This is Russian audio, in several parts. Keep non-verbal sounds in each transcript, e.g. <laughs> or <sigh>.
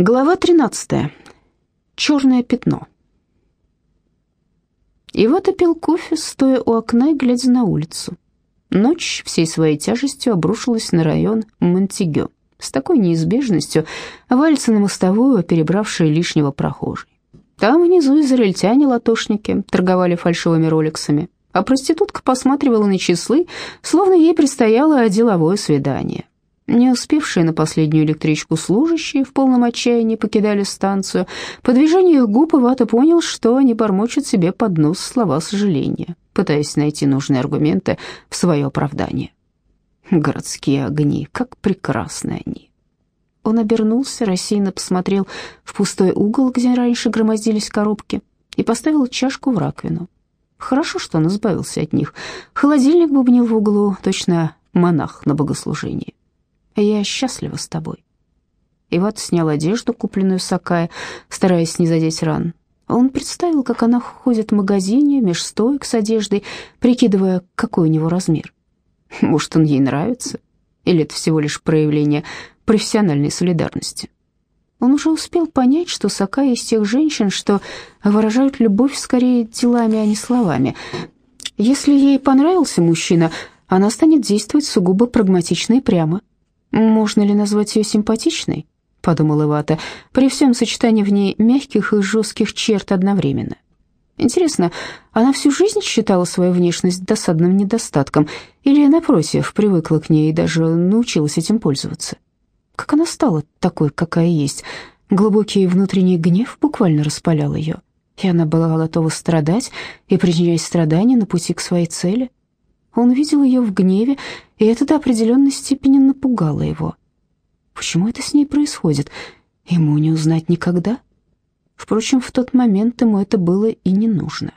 Глава 13. Черное пятно. Ивата пил кофе, стоя у окна и глядя на улицу. Ночь всей своей тяжестью обрушилась на район Монтигё. С такой неизбежностью вальцы на мостовую, перебравшие лишнего прохожей. Там внизу израильтяне-латошники торговали фальшивыми роликсами, а проститутка посматривала на часы, словно ей предстояло деловое свидание. Не успевшие на последнюю электричку служащие в полном отчаянии покидали станцию. По движению их губ Ивата понял, что они бормочут себе под нос слова сожаления, пытаясь найти нужные аргументы в свое оправдание. Городские огни, как прекрасны они. Он обернулся, рассеянно посмотрел в пустой угол, где раньше громоздились коробки, и поставил чашку в раковину. Хорошо, что он избавился от них. Холодильник бубнил в углу, точно монах на богослужении. Я счастлива с тобой». Иват снял одежду, купленную Сакая, стараясь не задеть ран. Он представил, как она ходит в магазине меж стоек с одеждой, прикидывая, какой у него размер. Может, он ей нравится? Или это всего лишь проявление профессиональной солидарности? Он уже успел понять, что Сакая из тех женщин, что выражают любовь скорее делами, а не словами. Если ей понравился мужчина, она станет действовать сугубо прагматично и прямо. «Можно ли назвать ее симпатичной?» — подумал Ивата, при всем сочетании в ней мягких и жестких черт одновременно. Интересно, она всю жизнь считала свою внешность досадным недостатком или, напротив, привыкла к ней и даже научилась этим пользоваться? Как она стала такой, какая есть? Глубокий внутренний гнев буквально распалял ее, и она была готова страдать и причинять страдания на пути к своей цели. Он видел ее в гневе и это до определенной степени напугало его. Почему это с ней происходит? Ему не узнать никогда. Впрочем, в тот момент ему это было и не нужно.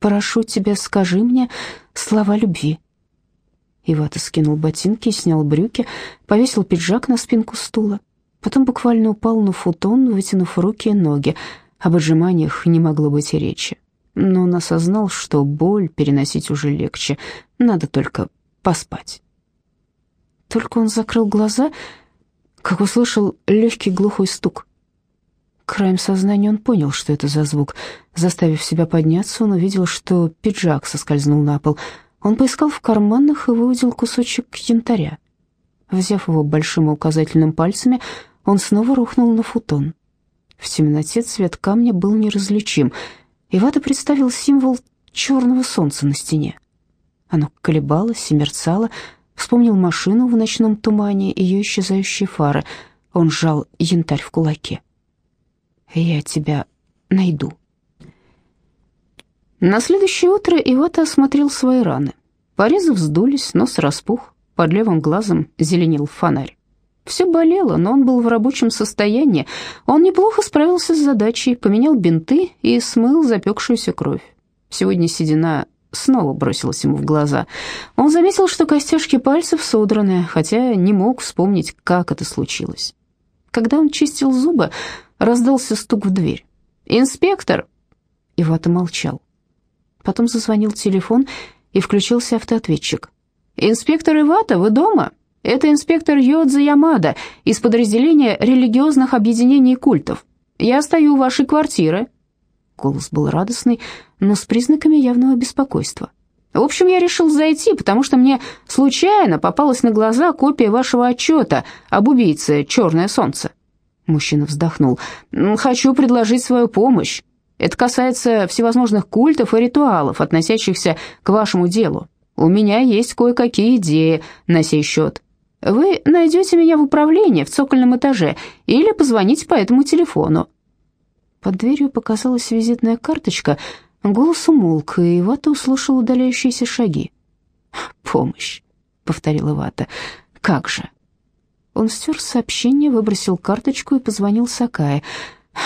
«Прошу тебя, скажи мне слова любви». Ивата скинул ботинки, снял брюки, повесил пиджак на спинку стула. Потом буквально упал на футон, вытянув руки и ноги. Об отжиманиях не могло быть и речи. Но он осознал, что боль переносить уже легче. Надо только поспать. Только он закрыл глаза, как услышал легкий глухой стук. Краем сознания он понял, что это за звук. Заставив себя подняться, он увидел, что пиджак соскользнул на пол. Он поискал в карманах и выудил кусочек янтаря. Взяв его большим указательным пальцами, он снова рухнул на футон. В темноте цвет камня был неразличим. Ивата представил символ черного солнца на стене. Оно колебалось и мерцало. Вспомнил машину в ночном тумане, ее исчезающие фары. Он сжал янтарь в кулаке. «Я тебя найду». На следующее утро Ивата осмотрел свои раны. Порезы вздулись, нос распух, под левым глазом зеленел фонарь. Все болело, но он был в рабочем состоянии. Он неплохо справился с задачей, поменял бинты и смыл запекшуюся кровь. Сегодня седина снова бросилось ему в глаза. Он заметил, что костяшки пальцев содраны, хотя не мог вспомнить, как это случилось. Когда он чистил зубы, раздался стук в дверь. «Инспектор!» Ивата молчал. Потом зазвонил телефон, и включился автоответчик. «Инспектор Ивата, вы дома? Это инспектор Йодзе Ямада из подразделения религиозных объединений и культов. Я стою у вашей квартиры». Голос был радостный, но с признаками явного беспокойства. В общем, я решил зайти, потому что мне случайно попалась на глаза копия вашего отчета об убийце «Черное солнце». Мужчина вздохнул. «Хочу предложить свою помощь. Это касается всевозможных культов и ритуалов, относящихся к вашему делу. У меня есть кое-какие идеи на сей счет. Вы найдете меня в управлении в цокольном этаже или позвоните по этому телефону». Под дверью показалась визитная карточка — Голос умолк, и Ивата услышал удаляющиеся шаги. «Помощь», — повторил Ивата. «Как же?» Он стер сообщение, выбросил карточку и позвонил Сакае.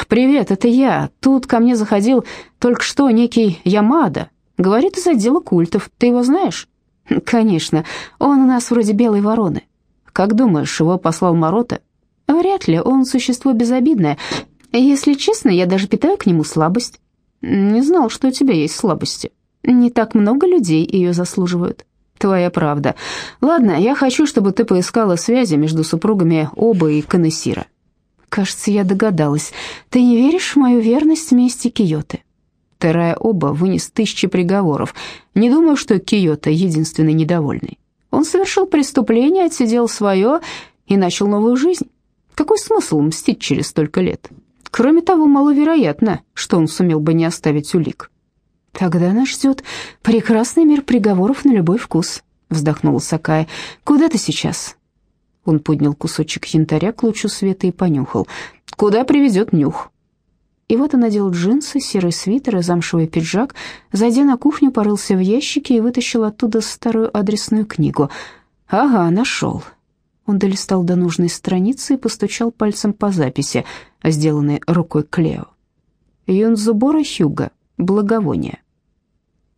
«Привет, это я. Тут ко мне заходил только что некий Ямада. Говорит из отдела культов. Ты его знаешь?» «Конечно. Он у нас вроде белой вороны. Как думаешь, его послал Морота?» «Вряд ли. Он существо безобидное. Если честно, я даже питаю к нему слабость. Не знал, что у тебя есть слабости. Не так много людей ее заслуживают. Твоя правда. Ладно, я хочу, чтобы ты поискала связи между супругами Оба и Канессира. Кажется, я догадалась. Ты не веришь в мою верность мести Киоты? Терая оба вынес тысячи приговоров. Не думаю, что Киота единственный недовольный. Он совершил преступление, отсидел свое и начал новую жизнь. Какой смысл мстить через столько лет? Кроме того, маловероятно, что он сумел бы не оставить улик. Тогда нас ждет прекрасный мир приговоров на любой вкус, вздохнула Сакая. Куда ты сейчас? Он поднял кусочек янтаря к лучу света и понюхал. Куда приведет нюх? И вот он надел джинсы, серый свитер и замшевый пиджак, зайдя на кухню, порылся в ящике и вытащил оттуда старую адресную книгу. Ага, нашел. Он долистал до нужной страницы и постучал пальцем по записи, сделанной рукой Клео. Юнзубора Хьюга. Благовоние.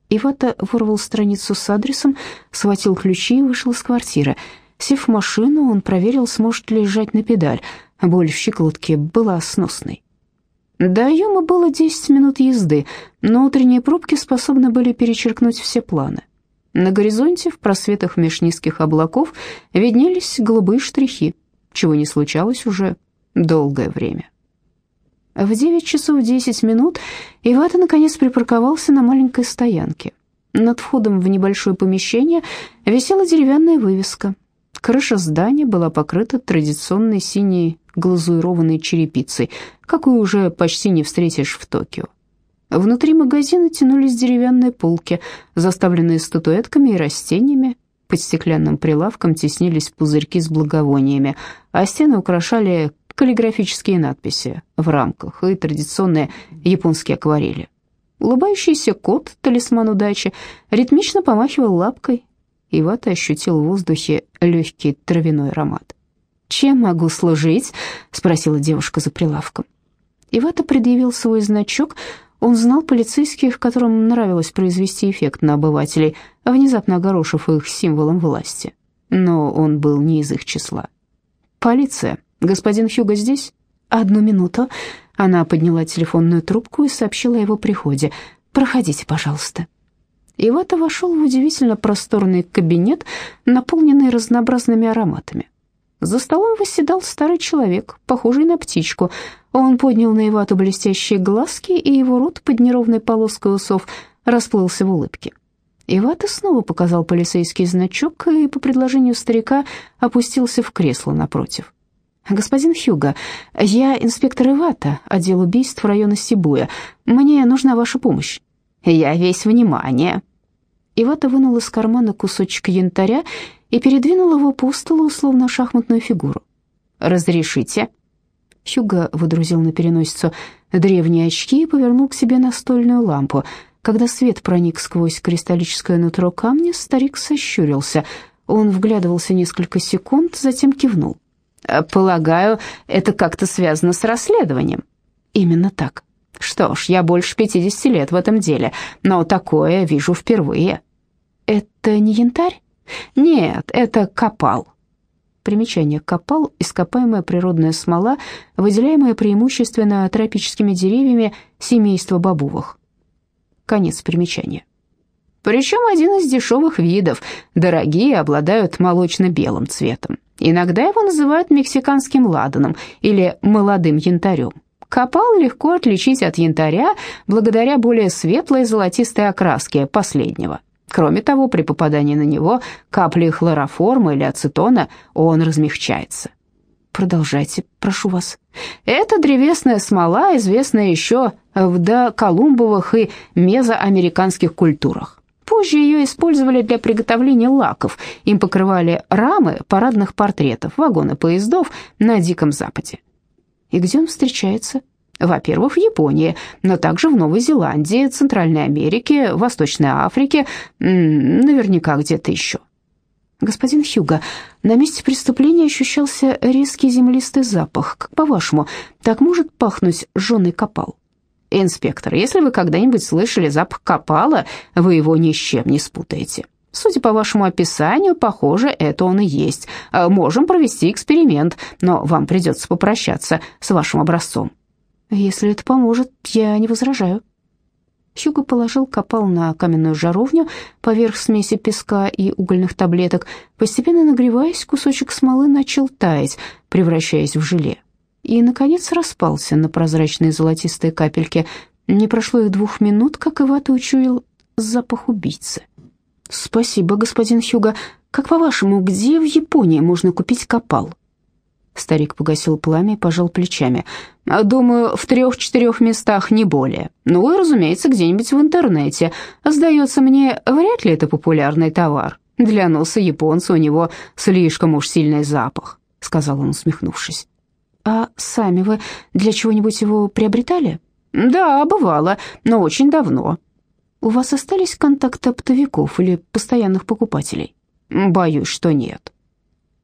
Ивата вырвал страницу с адресом, схватил ключи и вышел из квартиры. Сев в машину, он проверил, сможет ли лежать на педаль. Боль в щиколотке была сносной. До Юма было 10 минут езды, но утренние пробки способны были перечеркнуть все планы. На горизонте, в просветах меж низких облаков, виднелись голубые штрихи, чего не случалось уже долгое время. В 9 часов 10 минут Ивата наконец припарковался на маленькой стоянке. Над входом в небольшое помещение висела деревянная вывеска. Крыша здания была покрыта традиционной синей глазурованной черепицей, какую уже почти не встретишь в Токио. Внутри магазина тянулись деревянные полки, заставленные статуэтками и растениями. Под стеклянным прилавком теснились пузырьки с благовониями, а стены украшали каллиграфические надписи в рамках и традиционные японские акварели. Улыбающийся кот, талисман удачи, ритмично помахивал лапкой. Ивата ощутил в воздухе легкий травяной аромат. «Чем могу служить?» — спросила девушка за прилавком. Ивата предъявил свой значок, он знал полицейских, которым нравилось произвести эффект на обывателей, внезапно огорошив их символом власти. Но он был не из их числа. «Полиция. Господин Хьюго здесь?» «Одну минуту». Она подняла телефонную трубку и сообщила о его приходе. «Проходите, пожалуйста». Ивата вошел в удивительно просторный кабинет, наполненный разнообразными ароматами. За столом восседал старый человек, похожий на птичку. Он поднял на Ивату блестящие глазки, и его рот под неровной полоской усов расплылся в улыбке. Ивата снова показал полицейский значок и по предложению старика опустился в кресло напротив. «Господин Хьюга, я инспектор Ивата, отдел убийств района Сибуя. Мне нужна ваша помощь». «Я весь внимание». Ивата вынул из кармана кусочек янтаря и передвинул его по столу, словно шахматную фигуру. «Разрешите?» Хьюго выдрузил на переносицу древние очки и повернул к себе настольную лампу. Когда свет проник сквозь кристаллическое нутро камня, старик сощурился. Он вглядывался несколько секунд, затем кивнул. «Полагаю, это как-то связано с расследованием?» «Именно так». «Что ж, я больше пятидесяти лет в этом деле, но такое вижу впервые». «Это не янтарь?» Нет, это копал. Примечание копал – ископаемая природная смола, выделяемая преимущественно тропическими деревьями семейства бобовых. Конец примечания. Причем один из дешевых видов, дорогие, обладают молочно-белым цветом. Иногда его называют мексиканским ладаном или молодым янтарем. Копал легко отличить от янтаря благодаря более светлой золотистой окраске последнего – Кроме того, при попадании на него капли хлороформа или ацетона он размягчается. Продолжайте, прошу вас. Это древесная смола, известная еще в доколумбовых и мезоамериканских культурах. Позже ее использовали для приготовления лаков. Им покрывали рамы парадных портретов, вагоны поездов на Диком Западе. И где он встречается? Во-первых, в Японии, но также в Новой Зеландии, Центральной Америке, Восточной Африке, наверняка где-то еще. Господин Хьюга, на месте преступления ощущался резкий землистый запах. Как по-вашему, так может пахнуть жженый копал? Инспектор, если вы когда-нибудь слышали запах копала, вы его ни с чем не спутаете. Судя по вашему описанию, похоже, это он и есть. Можем провести эксперимент, но вам придется попрощаться с вашим образцом. Если это поможет, я не возражаю. Хьюго положил копал на каменную жаровню поверх смеси песка и угольных таблеток. Постепенно нагреваясь, кусочек смолы начал таять, превращаясь в желе. и, наконец, распался на прозрачные золотистые капельки. Не прошло и двух минут, как Ивата учуял запах убийцы. «Спасибо, господин Хьюго. Как по-вашему, где в Японии можно купить копал?» Старик погасил пламя и пожал плечами. «Думаю, в трех-четырех местах не более. Ну и, разумеется, где-нибудь в интернете. Сдается мне, вряд ли это популярный товар. Для носа японца у него слишком уж сильный запах», — сказал он, усмехнувшись. «А сами вы для чего-нибудь его приобретали?» «Да, бывало, но очень давно». «У вас остались контакты оптовиков или постоянных покупателей?» «Боюсь, что нет».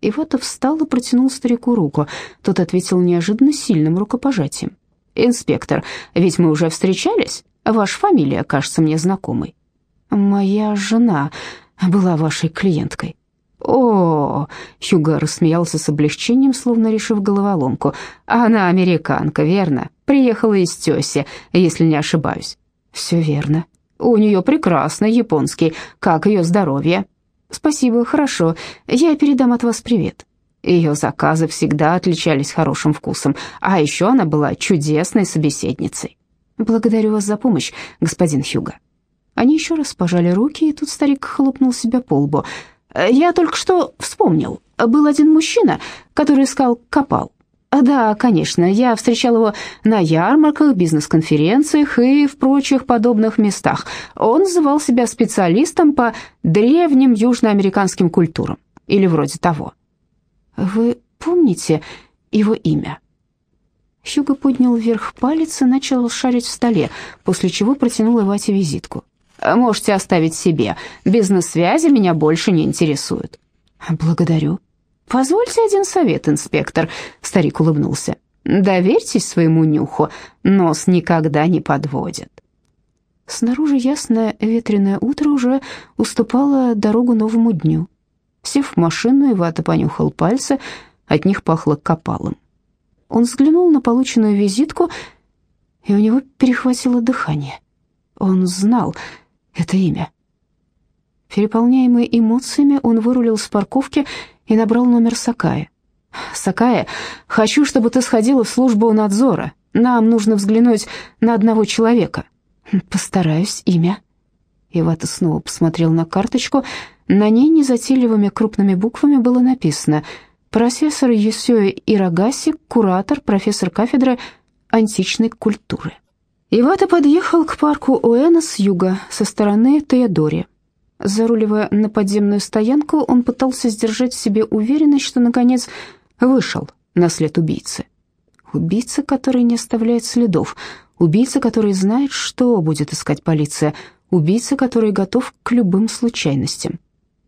Иватов встал и протянул старику руку. Тот ответил неожиданно сильным рукопожатием. «Инспектор, ведь мы уже встречались? Ваша фамилия кажется мне знакомой». «Моя жена была вашей клиенткой». «О!» — Хьюго рассмеялся с облегчением, словно решив головоломку. «Она американка, верно? Приехала из Тёси, если не ошибаюсь». «Все верно. У нее прекрасный японский. Как ее здоровье?» «Спасибо, хорошо. Я передам от вас привет». Ее заказы всегда отличались хорошим вкусом, а еще она была чудесной собеседницей. «Благодарю вас за помощь, господин Хьюго». Они еще раз пожали руки, и тут старик хлопнул себя по лбу. «Я только что вспомнил. Был один мужчина, который искал копал. Да, конечно, я встречал его на ярмарках, бизнес-конференциях и в прочих подобных местах. Он называл себя специалистом по древним южноамериканским культурам, или вроде того. Вы помните его имя? Хьюго поднял вверх палец и начал шарить в столе, после чего протянул Ивате визитку. «Можете оставить себе. Бизнес-связи меня больше не интересуют». «Благодарю», «Позвольте один совет, инспектор», — старик улыбнулся. «Доверьтесь своему нюху, нос никогда не подводит». Снаружи ясное ветреное утро уже уступало дорогу новому дню. Сев в машину, Ивата понюхал пальцы, от них пахло копалом. Он взглянул на полученную визитку, и у него перехватило дыхание. Он знал это имя. Переполняемый эмоциями, он вырулил с парковки и набрал номер Сакая. «Сакая, хочу, чтобы ты сходила в службу надзора. Нам нужно взглянуть на одного человека». «Постараюсь, имя». Ивата снова посмотрел на карточку. На ней незатейливыми крупными буквами было написано «Профессор Юсёи Ирагаси, куратор, профессор кафедры античной культуры». Ивата подъехал к парку Уэна с юга, со стороны Теодори. Заруливая на подземную стоянку, он пытался сдержать в себе уверенность, что, наконец, вышел на след убийцы. Убийца, который не оставляет следов, убийца, который знает, что будет искать полиция, убийца, который готов к любым случайностям.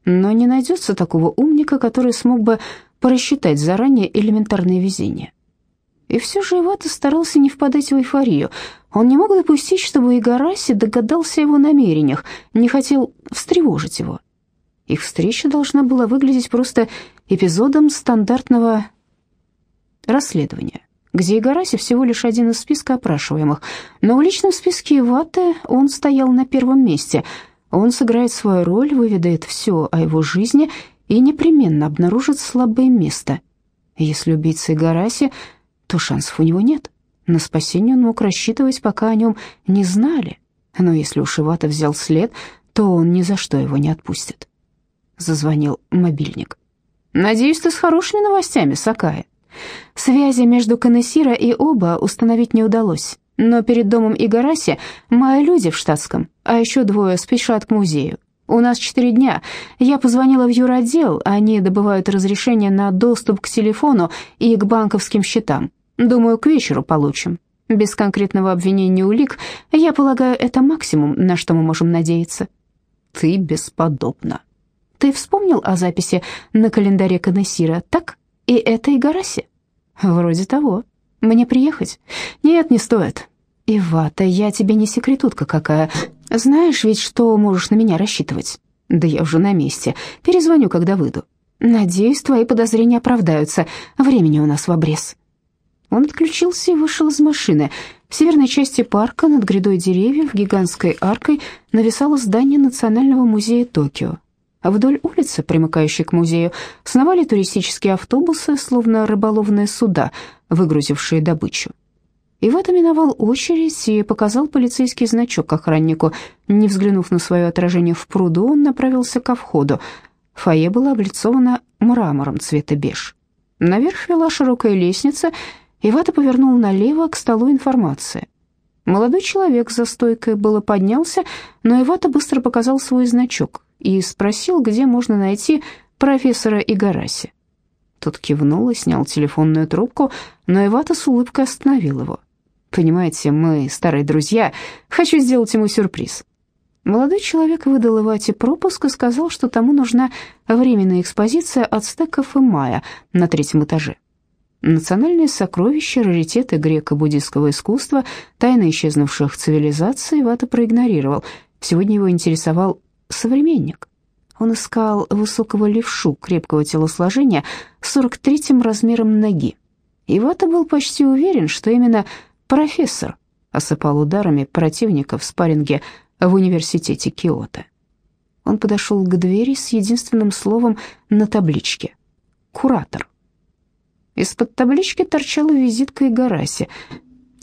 Но не найдется такого умника, который смог бы просчитать заранее элементарное везение. И все же Ивата старался не впадать в эйфорию. Он не мог допустить, чтобы Игараси догадался о его намерениях, не хотел встревожить его. Их встреча должна была выглядеть просто эпизодом стандартного расследования, где Игараси всего лишь один из списка опрашиваемых, но в личном списке Иваты он стоял на первом месте. Он сыграет свою роль, выведает все о его жизни и непременно обнаружит слабое место. Если убийца Игараси то шансов у него нет. На спасение он мог рассчитывать, пока о нем не знали. Но если уж Ивата взял след, то он ни за что его не отпустит. Зазвонил мобильник. «Надеюсь, ты с хорошими новостями, Сакая». Связи между Канессира и Оба установить не удалось, но перед домом Игараси мои люди в штатском, а еще двое спешат к музею. У нас четыре дня. Я позвонила в юротдел, они добывают разрешение на доступ к телефону и к банковским счетам. Думаю, к вечеру получим. Без конкретного обвинения улик, я полагаю, это максимум, на что мы можем надеяться. Ты бесподобна. Ты вспомнил о записи на календаре Канессира, так? И это Игараси? Вроде того. Мне приехать? Нет, не стоит. Ивата, я тебе не секретутка какая. Знаешь ведь, что можешь на меня рассчитывать? Да я уже на месте. Перезвоню, когда выйду. Надеюсь, твои подозрения оправдаются. Времени у нас в обрез. Он отключился и вышел из машины. В северной части парка над грядой деревьев гигантской аркой нависало здание Национального музея Токио. А вдоль улицы, примыкающей к музею, сновали туристические автобусы, словно рыболовные суда, выгрузившие добычу. Ивата миновал очередь и показал полицейский значок охраннику. Не взглянув на свое отражение в пруду, он направился ко входу. Фойе было облицовано мрамором цвета беж. Наверх вела широкая лестница, Ивата повернул налево к столу информации. Молодой человек за стойкой было поднялся, но Ивата быстро показал свой значок и спросил, где можно найти профессора Игараси. Тот кивнул и снял телефонную трубку, но Ивата с улыбкой остановил его. Понимаете, мы старые друзья. Хочу сделать ему сюрприз. Молодой человек выдал Ивате пропуск и сказал, что тому нужна временная экспозиция ацтеков и майя на третьем этаже. Национальные сокровища, раритеты греко-буддийского искусства, тайны исчезнувших цивилизаций Вата проигнорировал. Сегодня его интересовал современник. Он искал высокого левшу крепкого телосложения с 43-м размером ноги. И Вата был почти уверен, что именно Профессор осыпал ударами противника в спарринге в университете Киото. Он подошел к двери с единственным словом на табличке «Куратор». Из-под таблички торчала визитка Игараси.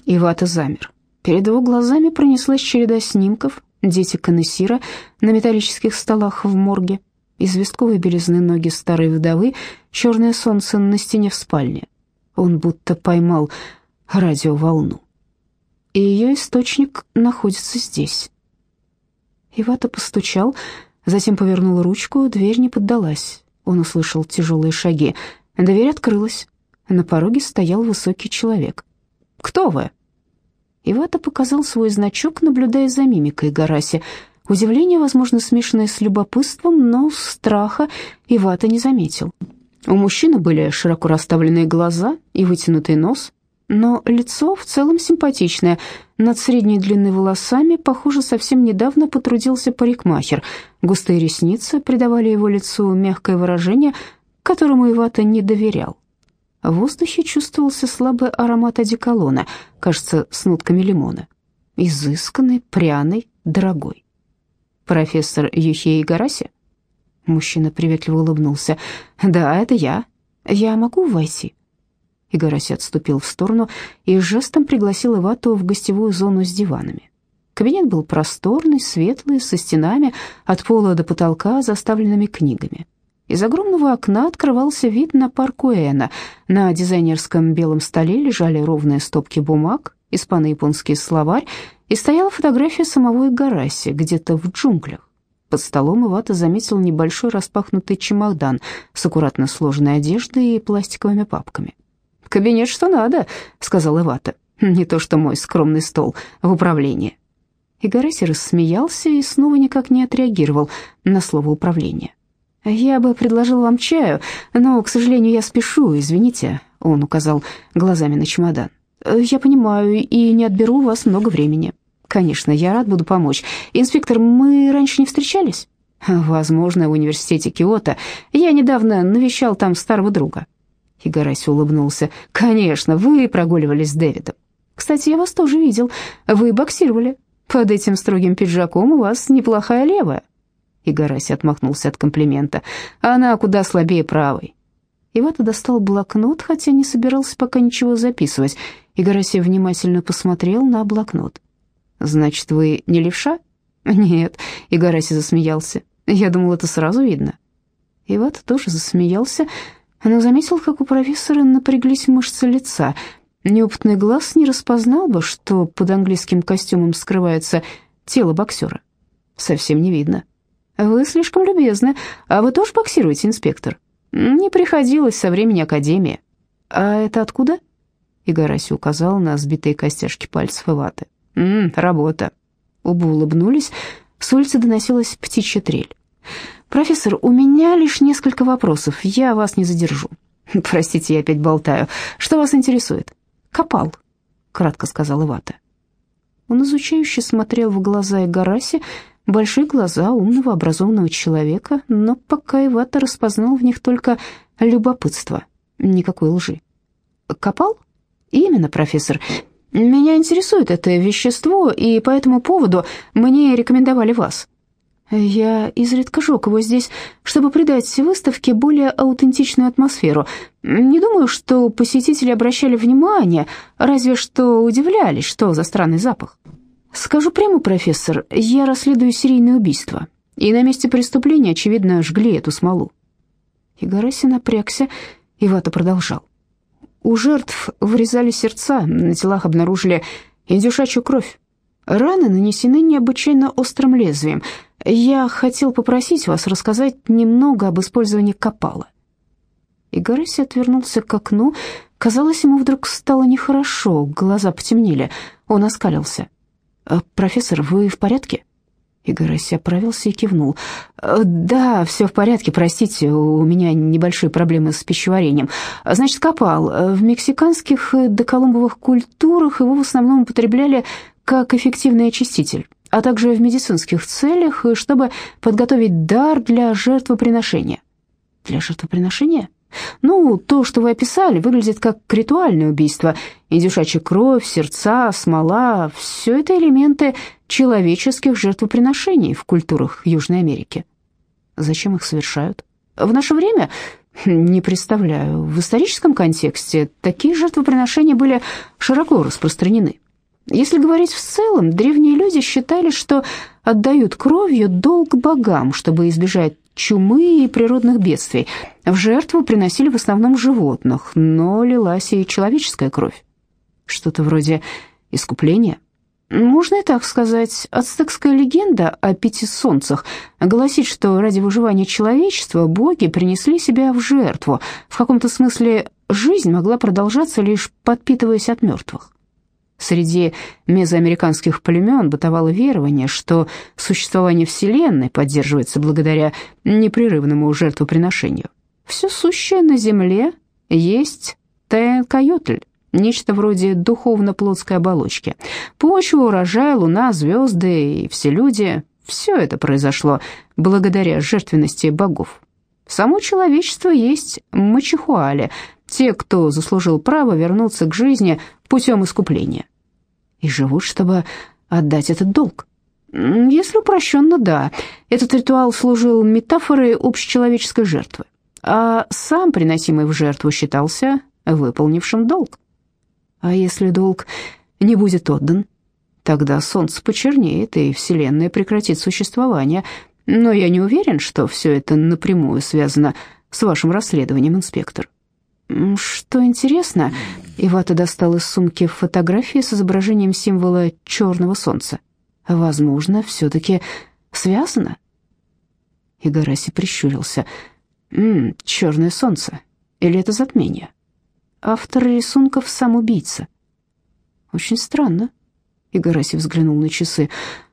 Ивата замер. Перед его глазами пронеслась череда снимков, дети Канессира на металлических столах в морге, известковые белизны ноги старой вдовы, черное солнце на стене в спальне. Он будто поймал радиоволну. И ее источник находится здесь. Ивата постучал, затем повернул ручку, дверь не поддалась. Он услышал тяжелые шаги. Дверь открылась. На пороге стоял высокий человек. «Кто вы?» Ивата показал свой значок, наблюдая за мимикой Гараси. Удивление, возможно, смешанное с любопытством, но страха Ивата не заметил. У мужчины были широко расставленные глаза и вытянутый нос но лицо в целом симпатичное. Над средней длины волосами, похоже, совсем недавно потрудился парикмахер. Густые ресницы придавали его лицу мягкое выражение, которому Ивата не доверял. В воздухе чувствовался слабый аромат одеколона, кажется, с нотками лимона. Изысканный, пряный, дорогой. «Профессор Юхей Гараси?» Мужчина приветливо улыбнулся. «Да, это я. Я могу войти?» Игараси отступил в сторону и жестом пригласил Ивату в гостевую зону с диванами. Кабинет был просторный, светлый, со стенами от пола до потолка, заставленными книгами. Из огромного окна открывался вид на парк Уэна. На дизайнерском белом столе лежали ровные стопки бумаг, испано-японский словарь, и стояла фотография самого Игараси где-то в джунглях. Под столом Ивата заметил небольшой распахнутый чемодан с аккуратно сложенной одеждой и пластиковыми папками. «Кабинет что надо», — сказал Ивата. «Не то что мой скромный стол в управлении». Игареси рассмеялся и снова никак не отреагировал на слово «управление». «Я бы предложил вам чаю, но, к сожалению, я спешу, извините», — он указал глазами на чемодан. «Я понимаю и не отберу у вас много времени». «Конечно, я рад буду помочь. Инспектор, мы раньше не встречались?» «Возможно, в университете Киото. Я недавно навещал там старого друга». Игараси улыбнулся. «Конечно, вы прогуливались с Дэвидом. Кстати, я вас тоже видел. Вы боксировали. Под этим строгим пиджаком у вас неплохая левая». Игараси отмахнулся от комплимента. «Она куда слабее правой». Ивата достал блокнот, хотя не собирался пока ничего записывать. Игараси внимательно посмотрел на блокнот. «Значит, вы не левша?» «Нет», — Игараси засмеялся. «Я думал, это сразу видно». Ивата тоже засмеялся, она заметила, как у профессора напряглись мышцы лица. Неопытный глаз не распознал бы, что под английским костюмом скрывается тело боксера. Совсем не видно. «Вы слишком любезны. А вы тоже боксируете, инспектор?» «Не приходилось со времени академии». «А это откуда?» Игараси указал на сбитые костяшки пальцев Иваты. «М -м, работа». Оба улыбнулись. С улицы доносилась птичья трель. «Профессор, у меня лишь несколько вопросов, я вас не задержу». <laughs> «Простите, я опять болтаю. Что вас интересует?» «Копал», — кратко сказал Ивата. Он изучающе смотрел в глаза Игараси, большие глаза умного, образованного человека, но пока Ивата распознал в них только любопытство, никакой лжи. «Копал?» «Именно, профессор. Меня интересует это вещество, и по этому поводу мне рекомендовали вас». Я изредка жег его здесь, чтобы придать выставке более аутентичную атмосферу. Не думаю, что посетители обращали внимание, разве что удивлялись, что за странный запах. Скажу прямо, профессор, я расследую серийное убийство, и на месте преступления, очевидно, жгли эту смолу. Игараси напрягся, и Вата продолжал. У жертв вырезали сердца, на телах обнаружили индюшачью кровь. Раны нанесены необычайно острым лезвием. Я хотел попросить вас рассказать немного об использовании копала. Игараси отвернулся к окну. Казалось, ему вдруг стало нехорошо, глаза потемнели. Он оскалился. «Э, «Профессор, вы в порядке?» Игараси оправился и кивнул. «Э, «Да, все в порядке, простите, у меня небольшие проблемы с пищеварением. Значит, копал. В мексиканских доколумбовых культурах его в основном употребляли как эффективный очиститель, а также в медицинских целях, чтобы подготовить дар для жертвоприношения. Для жертвоприношения? Ну, то, что вы описали, выглядит как ритуальное убийство. Индюшачья кровь, сердца, смола – все это элементы человеческих жертвоприношений в культурах Южной Америки. Зачем их совершают? В наше время не представляю. В историческом контексте такие жертвоприношения были широко распространены. Если говорить в целом, древние люди считали, что отдают кровью долг богам, чтобы избежать чумы и природных бедствий. В жертву приносили в основном животных, но лилась и человеческая кровь. Что-то вроде искупления. Можно и так сказать. Ацтекская легенда о пяти солнцах гласит, что ради выживания человечества боги принесли себя в жертву. В каком-то смысле жизнь могла продолжаться, лишь подпитываясь от мертвых. Среди мезоамериканских племен бытовало верование, что существование Вселенной поддерживается благодаря непрерывному жертвоприношению. Все сущее на Земле есть Тенкайотль, нечто вроде духовно-плотской оболочки. Почва, урожай, луна, звезды и все люди – все это произошло благодаря жертвенности богов. Само человечество есть мачехуали, те, кто заслужил право вернуться к жизни путем искупления. И живут, чтобы отдать этот долг. Если упрощенно, да. Этот ритуал служил метафорой общечеловеческой жертвы, а сам приносимый в жертву считался выполнившим долг. А если долг не будет отдан, тогда солнце почернеет, и Вселенная прекратит существование. Но я не уверен, что все это напрямую связано с вашим расследованием, инспектор. Что интересно, Ивата достал из сумки фотографии с изображением символа черного солнца. Возможно, все-таки связано. Игараси прищурился. «М -м, черное солнце. Или это затмение? Автор рисунков сам убийца. Очень странно. Игараси взглянул на часы.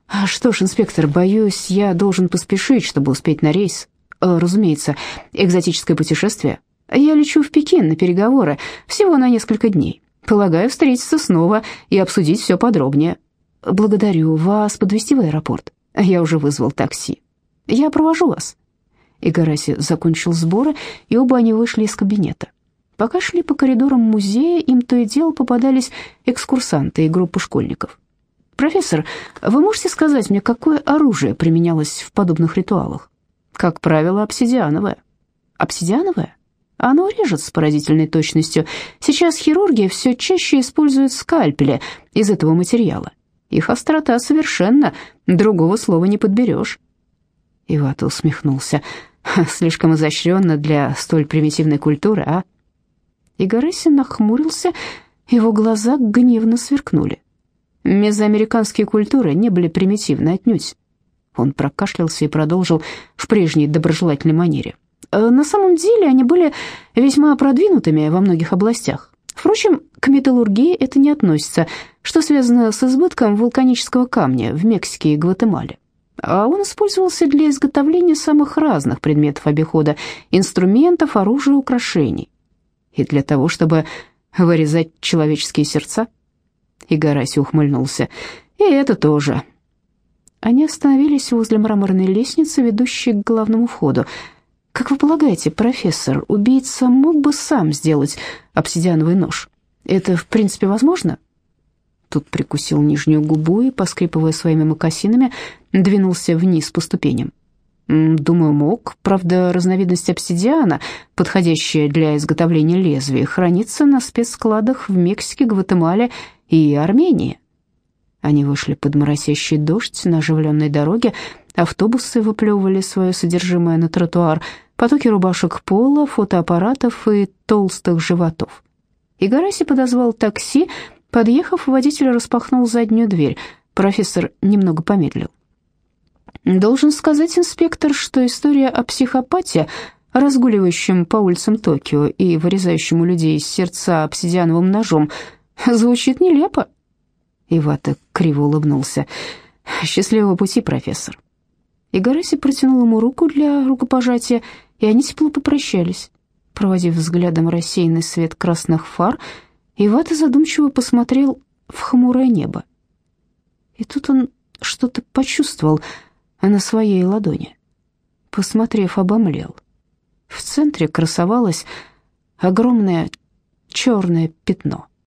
А что ж, инспектор, боюсь, я должен поспешить, чтобы успеть на рейс. Э, разумеется, экзотическое путешествие. Я лечу в Пекин на переговоры, всего на несколько дней. Полагаю, встретиться снова и обсудить все подробнее. Благодарю вас подвести в аэропорт. Я уже вызвал такси. Я провожу вас. Игараси закончил сборы, и оба они вышли из кабинета. Пока шли по коридорам музея, им то и дело попадались экскурсанты и группа школьников. «Профессор, вы можете сказать мне, какое оружие применялось в подобных ритуалах?» «Как правило, обсидиановое». «Обсидиановое?» Оно режет с поразительной точностью. Сейчас хирурги все чаще используют скальпели из этого материала. Их острота совершенно, другого слова не подберешь. Ивата усмехнулся. Слишком изощренно для столь примитивной культуры, а? Игоресин нахмурился, его глаза гневно сверкнули. Мезоамериканские культуры не были примитивны отнюдь. Он прокашлялся и продолжил в прежней доброжелательной манере. Э, на самом деле они были весьма продвинутыми во многих областях. Впрочем, к металлургии это не относится, что связано с избытком вулканического камня в Мексике и Гватемале. А он использовался для изготовления самых разных предметов обихода, инструментов, оружия, украшений. И для того, чтобы вырезать человеческие сердца. И Гараси ухмыльнулся. И это тоже. Они остановились возле мраморной лестницы, ведущей к главному входу. Как вы полагаете, профессор, убийца мог бы сам сделать обсидиановый нож? Это в принципе возможно? Тут прикусил нижнюю губу и, поскрипывая своими мокасинами, двинулся вниз по ступеням. Думаю, мог. Правда, разновидность обсидиана, подходящая для изготовления лезвий, хранится на спецскладах в Мексике, Гватемале и Армении. Они вышли под моросящий дождь на оживленной дороге, автобусы выплевывали свое содержимое на тротуар, потоки рубашек пола, фотоаппаратов и толстых животов. Игараси подозвал такси, подъехав, водитель распахнул заднюю дверь. Профессор немного помедлил. Должен сказать, инспектор, что история о психопате, разгуливающем по улицам Токио и вырезающем у людей из сердца обсидиановым ножом, звучит нелепо. Ивата криво улыбнулся. «Счастливого пути, профессор». Игараси протянул ему руку для рукопожатия, и они тепло попрощались. Проводив взглядом рассеянный свет красных фар, Ивата задумчиво посмотрел в хмурое небо. И тут он что-то почувствовал — на своей ладони. Посмотрев, обомлел. В центре красовалось огромное черное пятно —